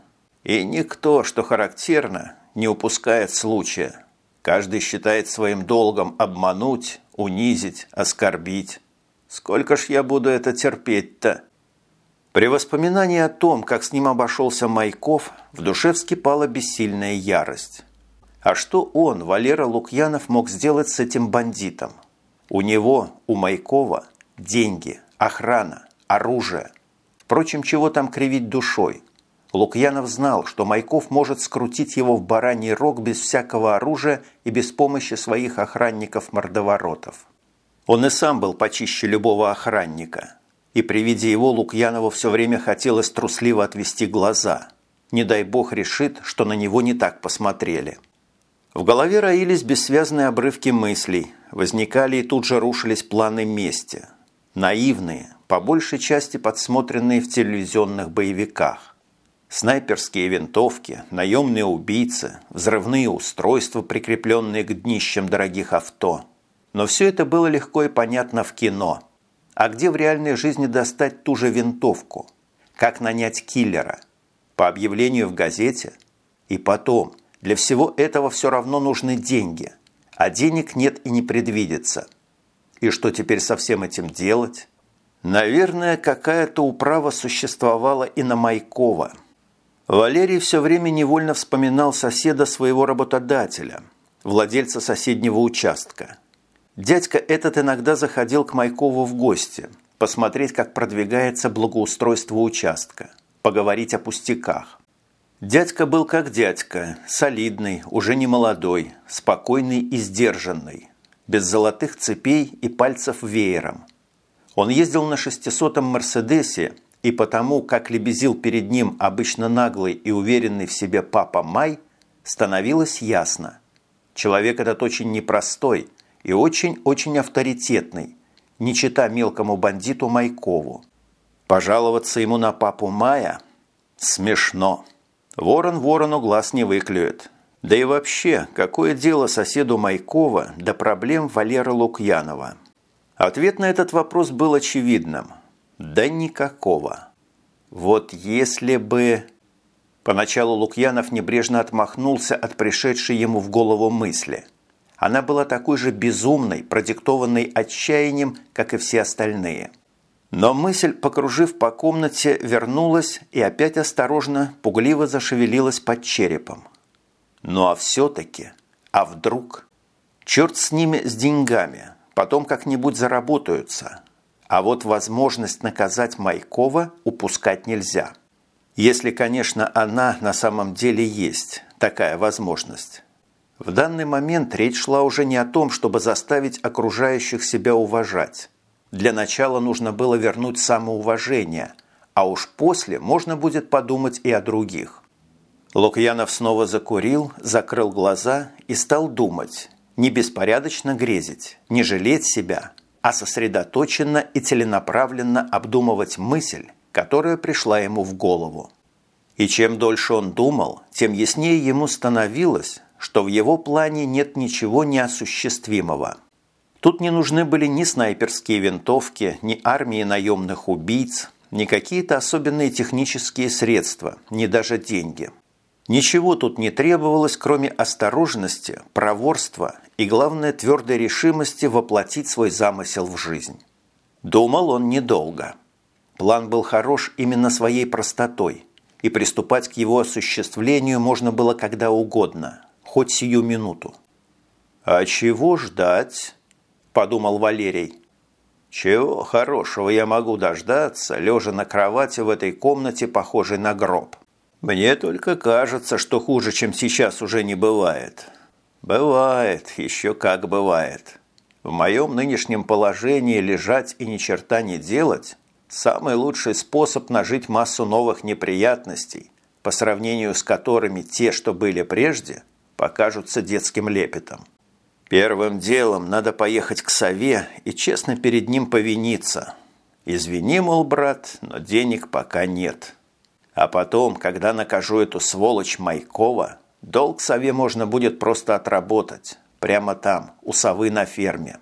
И никто, что характерно, не упускает случая. Каждый считает своим долгом обмануть, унизить, оскорбить. Сколько ж я буду это терпеть-то? При воспоминании о том, как с ним обошелся Майков, в душе вскипала бессильная ярость. А что он, Валера Лукьянов, мог сделать с этим бандитом? У него, у Майкова, деньги, охрана, оружие. Впрочем, чего там кривить душой? Лукьянов знал, что Майков может скрутить его в бараний рог без всякого оружия и без помощи своих охранников-мордоворотов. Он и сам был почище любого охранника – и при виде его Лукьянова все время хотелось трусливо отвести глаза. Не дай бог решит, что на него не так посмотрели. В голове роились бессвязные обрывки мыслей, возникали и тут же рушились планы мести. Наивные, по большей части подсмотренные в телевизионных боевиках. Снайперские винтовки, наемные убийцы, взрывные устройства, прикрепленные к днищам дорогих авто. Но все это было легко и понятно в кино – а где в реальной жизни достать ту же винтовку? Как нанять киллера? По объявлению в газете? И потом, для всего этого все равно нужны деньги. А денег нет и не предвидится. И что теперь со всем этим делать? Наверное, какая-то управа существовала и на Майкова. Валерий все время невольно вспоминал соседа своего работодателя, владельца соседнего участка – Дядька этот иногда заходил к Майкову в гости, посмотреть, как продвигается благоустройство участка, поговорить о пустяках. Дядька был как дядька, солидный, уже не молодой, спокойный и сдержанный, без золотых цепей и пальцев веером. Он ездил на шестисотом «Мерседесе», и потому, как лебезил перед ним обычно наглый и уверенный в себе папа Май, становилось ясно. Человек этот очень непростой – и очень-очень авторитетный, не чита мелкому бандиту Майкову. Пожаловаться ему на папу Мая – смешно. Ворон ворону глаз не выклюет. Да и вообще, какое дело соседу Майкова до проблем Валеры Лукьянова? Ответ на этот вопрос был очевидным. Да никакого. Вот если бы... Поначалу Лукьянов небрежно отмахнулся от пришедшей ему в голову мысли – она была такой же безумной, продиктованной отчаянием, как и все остальные. Но мысль, покружив по комнате, вернулась и опять осторожно, пугливо зашевелилась под черепом. Ну а все-таки, а вдруг? Черт с ними, с деньгами, потом как-нибудь заработаются. А вот возможность наказать Майкова упускать нельзя. Если, конечно, она на самом деле есть, такая возможность. В данный момент речь шла уже не о том, чтобы заставить окружающих себя уважать. Для начала нужно было вернуть самоуважение, а уж после можно будет подумать и о других. Лукьянов снова закурил, закрыл глаза и стал думать, не беспорядочно грезить, не жалеть себя, а сосредоточенно и целенаправленно обдумывать мысль, которая пришла ему в голову. И чем дольше он думал, тем яснее ему становилось, что в его плане нет ничего неосуществимого. Тут не нужны были ни снайперские винтовки, ни армии наемных убийц, ни какие-то особенные технические средства, ни даже деньги. Ничего тут не требовалось, кроме осторожности, проворства и, главное, твердой решимости воплотить свой замысел в жизнь. Думал он недолго. План был хорош именно своей простотой, и приступать к его осуществлению можно было когда угодно, хоть сию минуту. «А чего ждать?» – подумал Валерий. «Чего хорошего я могу дождаться, лежа на кровати в этой комнате, похожей на гроб? Мне только кажется, что хуже, чем сейчас, уже не бывает. Бывает, еще как бывает. В моем нынешнем положении лежать и ни черта не делать Самый лучший способ нажить массу новых неприятностей, по сравнению с которыми те, что были прежде, покажутся детским лепетом. Первым делом надо поехать к сове и честно перед ним повиниться. Извини, мол, брат, но денег пока нет. А потом, когда накажу эту сволочь Майкова, долг сове можно будет просто отработать. Прямо там, у совы на ферме.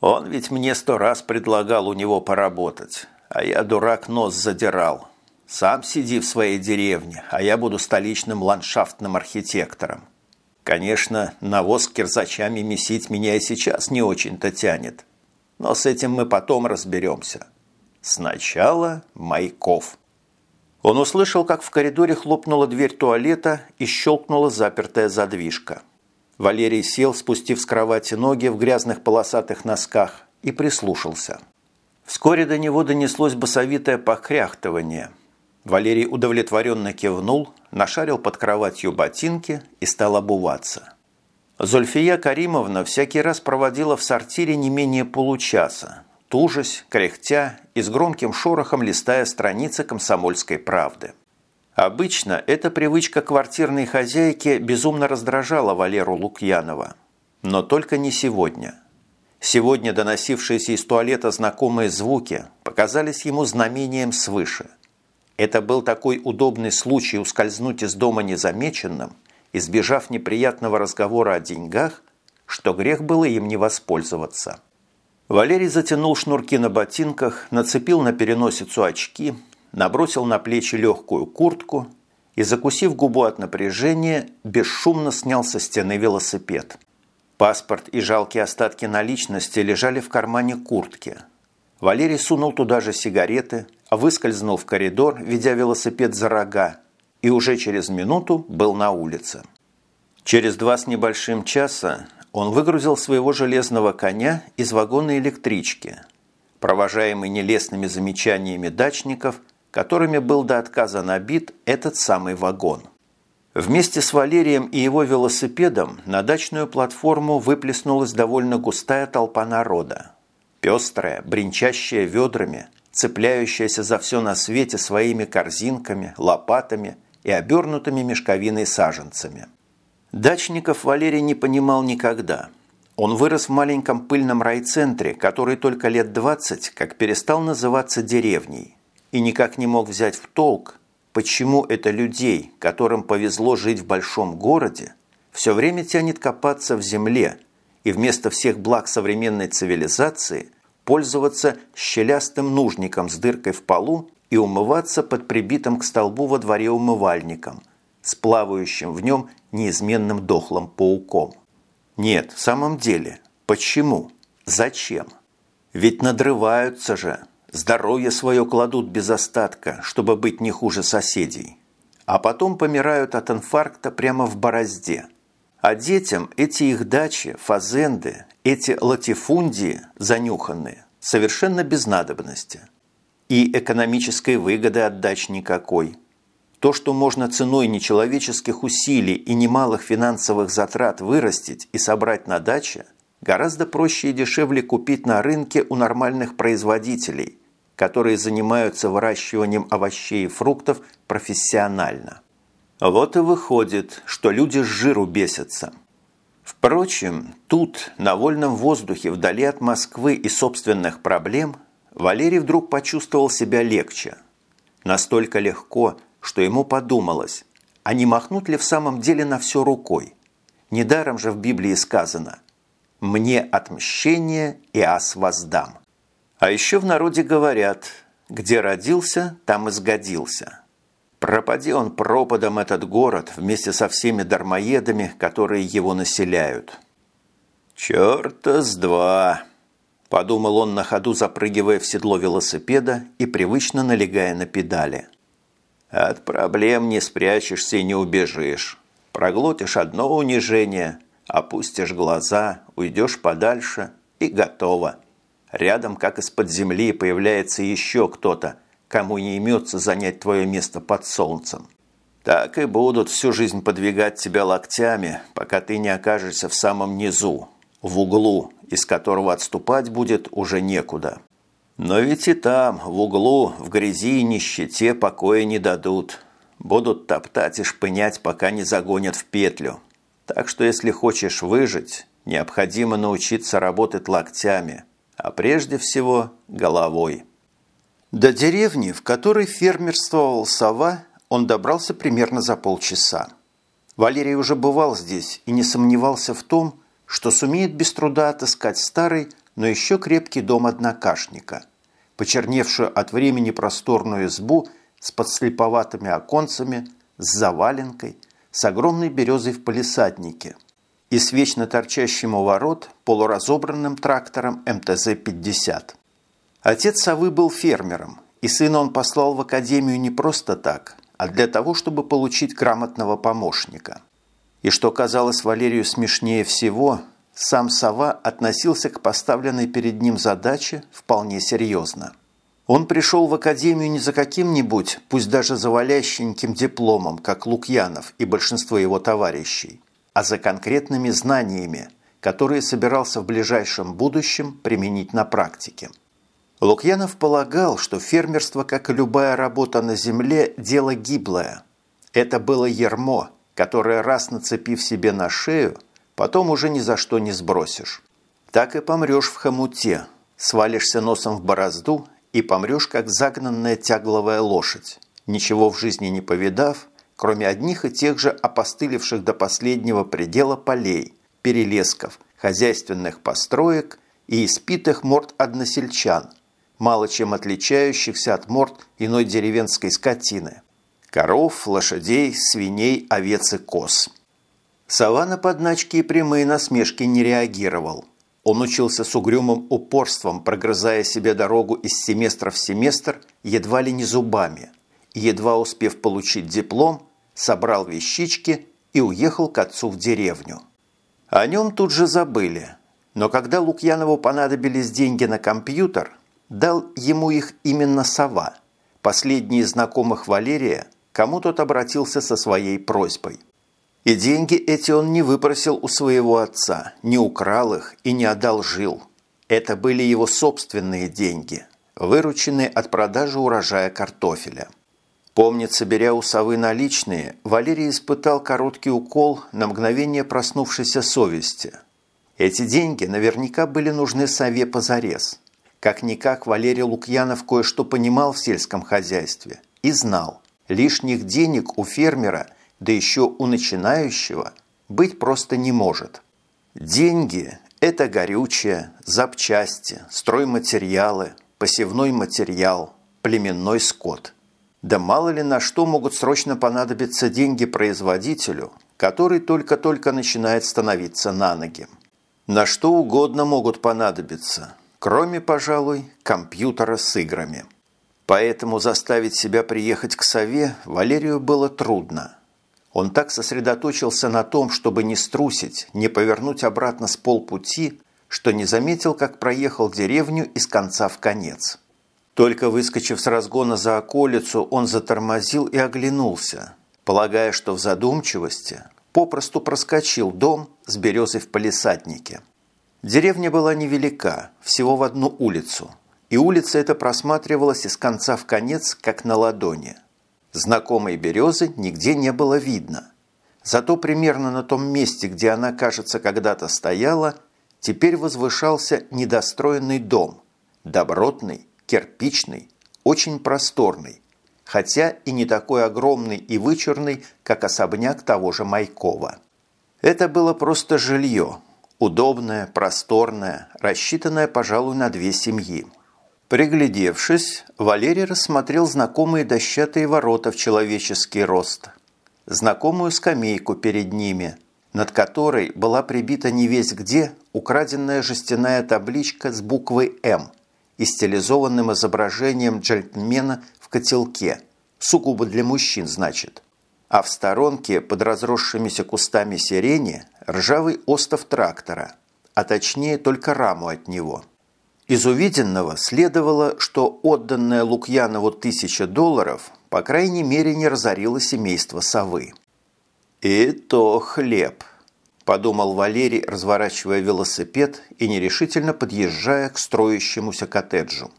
Он ведь мне сто раз предлагал у него поработать а я, дурак, нос задирал. Сам сиди в своей деревне, а я буду столичным ландшафтным архитектором. Конечно, навоз кирзачами месить меня и сейчас не очень-то тянет. Но с этим мы потом разберемся. Сначала Майков. Он услышал, как в коридоре хлопнула дверь туалета и щелкнула запертая задвижка. Валерий сел, спустив с кровати ноги в грязных полосатых носках, и прислушался. Вскоре до него донеслось басовитое похряхтывание. Валерий удовлетворенно кивнул, нашарил под кроватью ботинки и стал обуваться. Зульфия Каримовна всякий раз проводила в сортире не менее получаса, тужась, кряхтя и с громким шорохом листая страницы комсомольской правды. Обычно эта привычка квартирной хозяйки безумно раздражала Валеру Лукьянова. Но только не сегодня – Сегодня доносившиеся из туалета знакомые звуки показались ему знамением свыше. Это был такой удобный случай ускользнуть из дома незамеченным, избежав неприятного разговора о деньгах, что грех было им не воспользоваться. Валерий затянул шнурки на ботинках, нацепил на переносицу очки, набросил на плечи легкую куртку и, закусив губу от напряжения, бесшумно снял со стены велосипед. Паспорт и жалкие остатки наличности лежали в кармане куртки. Валерий сунул туда же сигареты, выскользнул в коридор, ведя велосипед за рога, и уже через минуту был на улице. Через два с небольшим часа он выгрузил своего железного коня из вагона электрички, провожаемый нелестными замечаниями дачников, которыми был до отказа набит этот самый вагон – Вместе с Валерием и его велосипедом на дачную платформу выплеснулась довольно густая толпа народа. Пестрая, бренчащая ведрами, цепляющаяся за все на свете своими корзинками, лопатами и обернутыми мешковиной саженцами. Дачников Валерий не понимал никогда. Он вырос в маленьком пыльном райцентре, который только лет 20 как перестал называться деревней, и никак не мог взять в толк, почему это людей, которым повезло жить в большом городе, все время тянет копаться в земле и вместо всех благ современной цивилизации пользоваться щелястым нужником с дыркой в полу и умываться под прибитым к столбу во дворе умывальником, с плавающим в нем неизменным дохлым пауком. Нет, в самом деле, почему? Зачем? Ведь надрываются же – Здоровье свое кладут без остатка, чтобы быть не хуже соседей. А потом помирают от инфаркта прямо в борозде. А детям эти их дачи, фазенды, эти латифундии занюханные, совершенно без надобности. И экономической выгоды от дач никакой. То, что можно ценой нечеловеческих усилий и немалых финансовых затрат вырастить и собрать на даче, гораздо проще и дешевле купить на рынке у нормальных производителей – которые занимаются выращиванием овощей и фруктов профессионально. Вот и выходит, что люди с жиру бесятся. Впрочем, тут, на вольном воздухе, вдали от Москвы и собственных проблем, Валерий вдруг почувствовал себя легче. Настолько легко, что ему подумалось, а не махнуть ли в самом деле на все рукой? Недаром же в Библии сказано «Мне отмщение, и ас воздам». А еще в народе говорят «где родился, там и сгодился». Пропади он пропадом этот город вместе со всеми дармоедами, которые его населяют. «Черта с два!» – подумал он на ходу, запрыгивая в седло велосипеда и привычно налегая на педали. «От проблем не спрячешься и не убежишь. Проглотишь одно унижение, опустишь глаза, уйдешь подальше и готово. Рядом, как из-под земли, появляется еще кто-то, кому не имется занять твое место под солнцем. Так и будут всю жизнь подвигать тебя локтями, пока ты не окажешься в самом низу, в углу, из которого отступать будет уже некуда. Но ведь и там, в углу, в грязи и нищете покоя не дадут. Будут топтать и шпынять, пока не загонят в петлю. Так что если хочешь выжить, необходимо научиться работать локтями, а прежде всего головой. До деревни, в которой фермерствовал сова, он добрался примерно за полчаса. Валерий уже бывал здесь и не сомневался в том, что сумеет без труда отыскать старый, но еще крепкий дом однокашника, почерневшую от времени просторную избу с подслеповатыми оконцами, с заваленкой, с огромной березой в палисаднике и с вечно торчащим у ворот полуразобранным трактором МТЗ-50. Отец совы был фермером, и сына он послал в академию не просто так, а для того, чтобы получить грамотного помощника. И что казалось Валерию смешнее всего, сам сова относился к поставленной перед ним задаче вполне серьезно. Он пришел в академию не за каким-нибудь, пусть даже завалященьким дипломом, как Лукьянов и большинство его товарищей, а за конкретными знаниями, которые собирался в ближайшем будущем применить на практике. Лукьянов полагал, что фермерство, как и любая работа на земле, дело гиблое. Это было ермо, которое раз нацепив себе на шею, потом уже ни за что не сбросишь. Так и помрешь в хомуте, свалишься носом в борозду и помрешь, как загнанная тягловая лошадь, ничего в жизни не повидав, кроме одних и тех же опостылевших до последнего предела полей, перелесков, хозяйственных построек и испитых морд односельчан – мало чем отличающихся от морд иной деревенской скотины – коров, лошадей, свиней, овец и коз. Сова на подначки и прямые насмешки не реагировал. Он учился с угрюмым упорством, прогрызая себе дорогу из семестра в семестр едва ли не зубами. едва успев получить диплом, собрал вещички и уехал к отцу в деревню. О нем тут же забыли. Но когда Лукьянову понадобились деньги на компьютер – Дал ему их именно сова, последний из знакомых Валерия, кому тот обратился со своей просьбой. И деньги эти он не выпросил у своего отца, не украл их и не одолжил. Это были его собственные деньги, вырученные от продажи урожая картофеля. Помнится, беря у совы наличные, Валерий испытал короткий укол на мгновение проснувшейся совести. Эти деньги наверняка были нужны сове позарез – как-никак Валерий Лукьянов кое-что понимал в сельском хозяйстве и знал, лишних денег у фермера, да еще у начинающего, быть просто не может. Деньги – это горючее, запчасти, стройматериалы, посевной материал, племенной скот. Да мало ли на что могут срочно понадобиться деньги производителю, который только-только начинает становиться на ноги. На что угодно могут понадобиться – Кроме, пожалуй, компьютера с играми. Поэтому заставить себя приехать к сове Валерию было трудно. Он так сосредоточился на том, чтобы не струсить, не повернуть обратно с полпути, что не заметил, как проехал деревню из конца в конец. Только выскочив с разгона за околицу, он затормозил и оглянулся, полагая, что в задумчивости попросту проскочил дом с березой в палисаднике. Деревня была невелика, всего в одну улицу, и улица эта просматривалась из конца в конец, как на ладони. Знакомой березы нигде не было видно. Зато примерно на том месте, где она, кажется, когда-то стояла, теперь возвышался недостроенный дом, добротный, кирпичный, очень просторный, хотя и не такой огромный и вычурный, как особняк того же Майкова. Это было просто жилье, Удобная, просторная, рассчитанная, пожалуй, на две семьи. Приглядевшись, Валерий рассмотрел знакомые дощатые ворота в человеческий рост, знакомую скамейку перед ними, над которой была прибита не весь где украденная жестяная табличка с буквой «М» и стилизованным изображением джентльмена в котелке, сугубо для мужчин, значит. А в сторонке, под разросшимися кустами сирени, ржавый остов трактора, а точнее только раму от него – из увиденного следовало, что отданная Лукьянову тысяча долларов по крайней мере не разорила семейство совы. «И то хлеб», – подумал Валерий, разворачивая велосипед и нерешительно подъезжая к строящемуся коттеджу.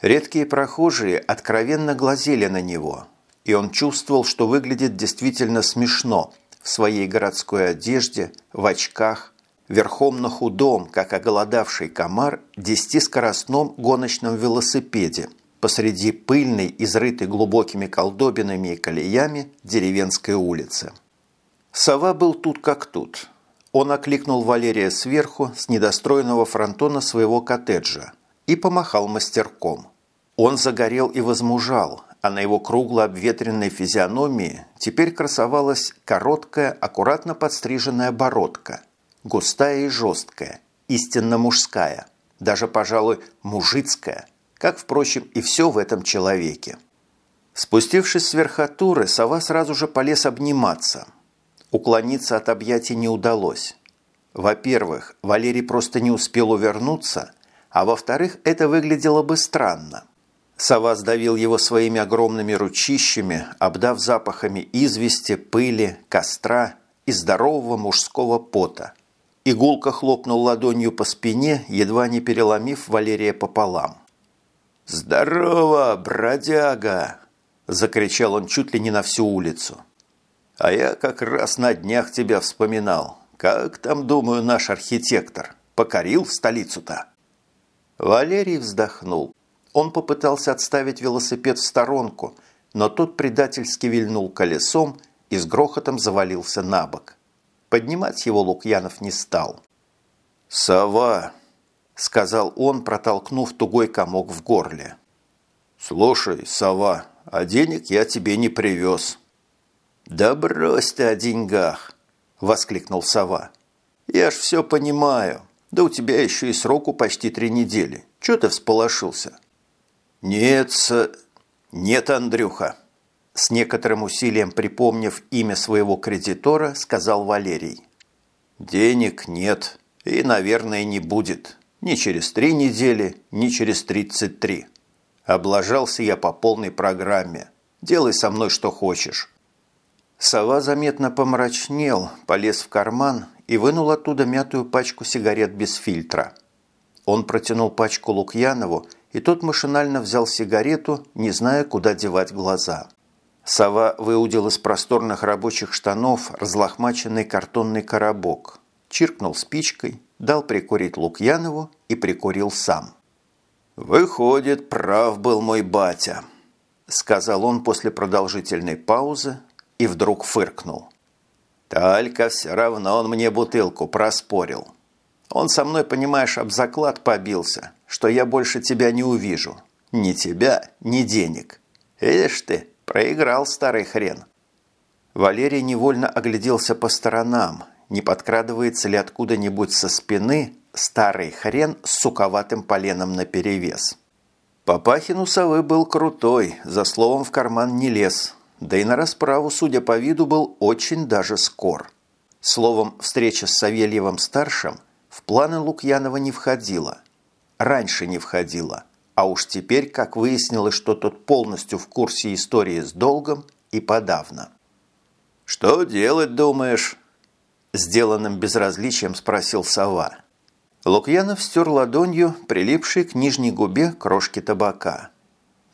Редкие прохожие откровенно глазели на него, и он чувствовал, что выглядит действительно смешно в своей городской одежде, в очках, верхом на худом, как оголодавший комар, десятискоростном гоночном велосипеде посреди пыльной, изрытой глубокими колдобинами и колеями деревенской улицы. Сова был тут как тут. Он окликнул Валерия сверху с недостроенного фронтона своего коттеджа и помахал мастерком. Он загорел и возмужал, а на его кругло обветренной физиономии теперь красовалась короткая, аккуратно подстриженная бородка – Густая и жесткая, истинно мужская, даже, пожалуй, мужицкая, как, впрочем, и все в этом человеке. Спустившись с верхотуры, сова сразу же полез обниматься. Уклониться от объятий не удалось. Во-первых, Валерий просто не успел увернуться, а во-вторых, это выглядело бы странно. Сова сдавил его своими огромными ручищами, обдав запахами извести, пыли, костра и здорового мужского пота – Игулка хлопнул ладонью по спине, едва не переломив Валерия пополам. «Здорово, бродяга!» – закричал он чуть ли не на всю улицу. «А я как раз на днях тебя вспоминал. Как там, думаю, наш архитектор? Покорил столицу-то?» Валерий вздохнул. Он попытался отставить велосипед в сторонку, но тот предательски вильнул колесом и с грохотом завалился на бок. Поднимать его Лукьянов не стал. «Сова!» – сказал он, протолкнув тугой комок в горле. «Слушай, сова, а денег я тебе не привез». «Да брось ты о деньгах!» – воскликнул сова. «Я ж все понимаю. Да у тебя еще и сроку почти три недели. Чего ты всполошился?» «Нет, с... нет, Андрюха!» С некоторым усилием припомнив имя своего кредитора, сказал Валерий. «Денег нет и, наверное, не будет. Ни через три недели, ни через тридцать три. Облажался я по полной программе. Делай со мной что хочешь». Сова заметно помрачнел, полез в карман и вынул оттуда мятую пачку сигарет без фильтра. Он протянул пачку Лукьянову, и тот машинально взял сигарету, не зная, куда девать глаза. Сова выудил из просторных рабочих штанов разлохмаченный картонный коробок, чиркнул спичкой, дал прикурить Лукьянову и прикурил сам. «Выходит, прав был мой батя», – сказал он после продолжительной паузы и вдруг фыркнул. «Только все равно он мне бутылку проспорил. Он со мной, понимаешь, об заклад побился, что я больше тебя не увижу. Ни тебя, ни денег. Ишь ты, Проиграл старый хрен. Валерий невольно огляделся по сторонам, не подкрадывается ли откуда-нибудь со спины старый хрен с суковатым поленом наперевес. Папахин у совы был крутой, за словом в карман не лез, да и на расправу, судя по виду, был очень даже скор. Словом, встреча с Савельевым-старшим в планы Лукьянова не входила. Раньше не входила. А уж теперь, как выяснилось, что тот полностью в курсе истории с долгом и подавно. «Что делать, думаешь?» Сделанным безразличием спросил сова. Лукьянов стер ладонью, прилипшей к нижней губе крошки табака.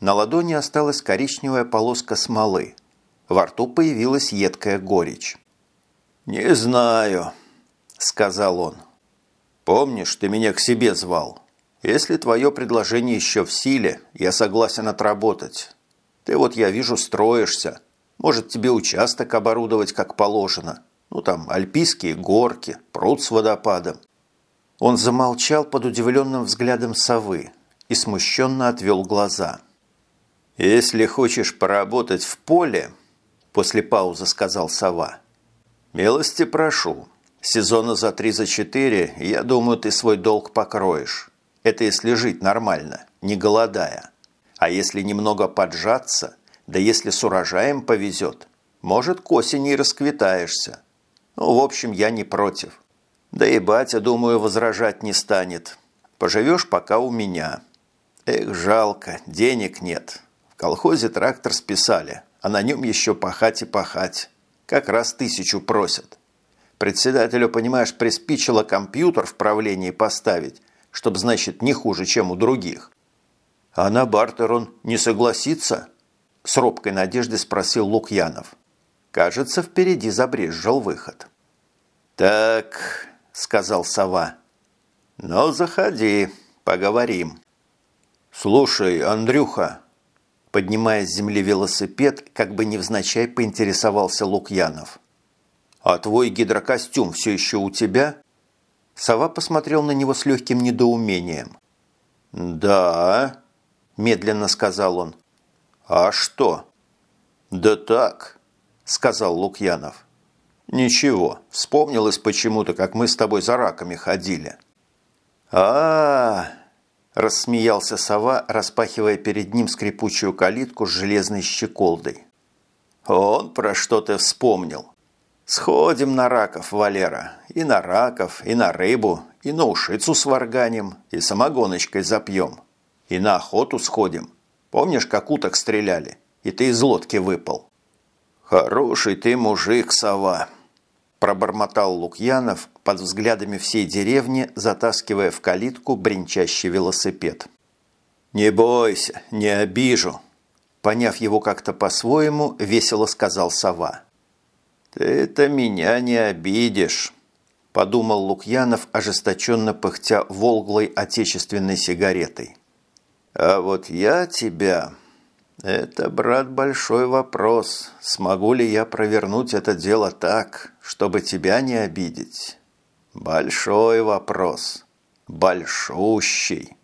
На ладони осталась коричневая полоска смолы. Во рту появилась едкая горечь. «Не знаю», – сказал он. «Помнишь, ты меня к себе звал?» Если твое предложение еще в силе, я согласен отработать. Ты вот, я вижу, строишься. Может, тебе участок оборудовать как положено. Ну, там, альпийские горки, пруд с водопадом. Он замолчал под удивленным взглядом совы, и смущенно отвел глаза. «Если хочешь поработать в поле», – после паузы сказал сова, – «милости прошу. Сезона за три, за четыре, я думаю, ты свой долг покроешь. Это если жить нормально, не голодая. А если немного поджаться, да если с урожаем повезет, может, к осени и расквитаешься. Ну, в общем, я не против. Да и батя, думаю, возражать не станет. Поживешь пока у меня. Эх, жалко, денег нет. В колхозе трактор списали, а на нем еще пахать и пахать. Как раз тысячу просят. Председателю, понимаешь, приспичило компьютер в правлении поставить, чтобы, значит, не хуже, чем у других. А на бартер он не согласится? С робкой надеждой спросил Лукьянов. Кажется, впереди забрезжил выход. «Так», — сказал сова, — «ну, заходи, поговорим». «Слушай, Андрюха», — поднимая с земли велосипед, как бы невзначай поинтересовался Лукьянов. «А твой гидрокостюм все еще у тебя?» Сова посмотрел на него с легким недоумением. «Да», – медленно сказал он. «А что?» «Да так», – сказал Лукьянов. «Ничего, вспомнилось почему-то, как мы с тобой за раками ходили». А, -а, -а рассмеялся сова, распахивая перед ним скрипучую калитку с железной щеколдой. «Он про что ты вспомнил. Сходим на раков, Валера, и на раков, и на рыбу, и на ушицу с варганем, и самогоночкой запьем, и на охоту сходим. Помнишь, как уток стреляли, и ты из лодки выпал?» «Хороший ты мужик, сова!» Пробормотал Лукьянов под взглядами всей деревни, затаскивая в калитку бренчащий велосипед. «Не бойся, не обижу!» Поняв его как-то по-своему, весело сказал сова. «Ты-то меня не обидишь», – подумал Лукьянов, ожесточенно пыхтя волглой отечественной сигаретой. «А вот я тебя...» «Это, брат, большой вопрос. Смогу ли я провернуть это дело так, чтобы тебя не обидеть?» «Большой вопрос. Большущий».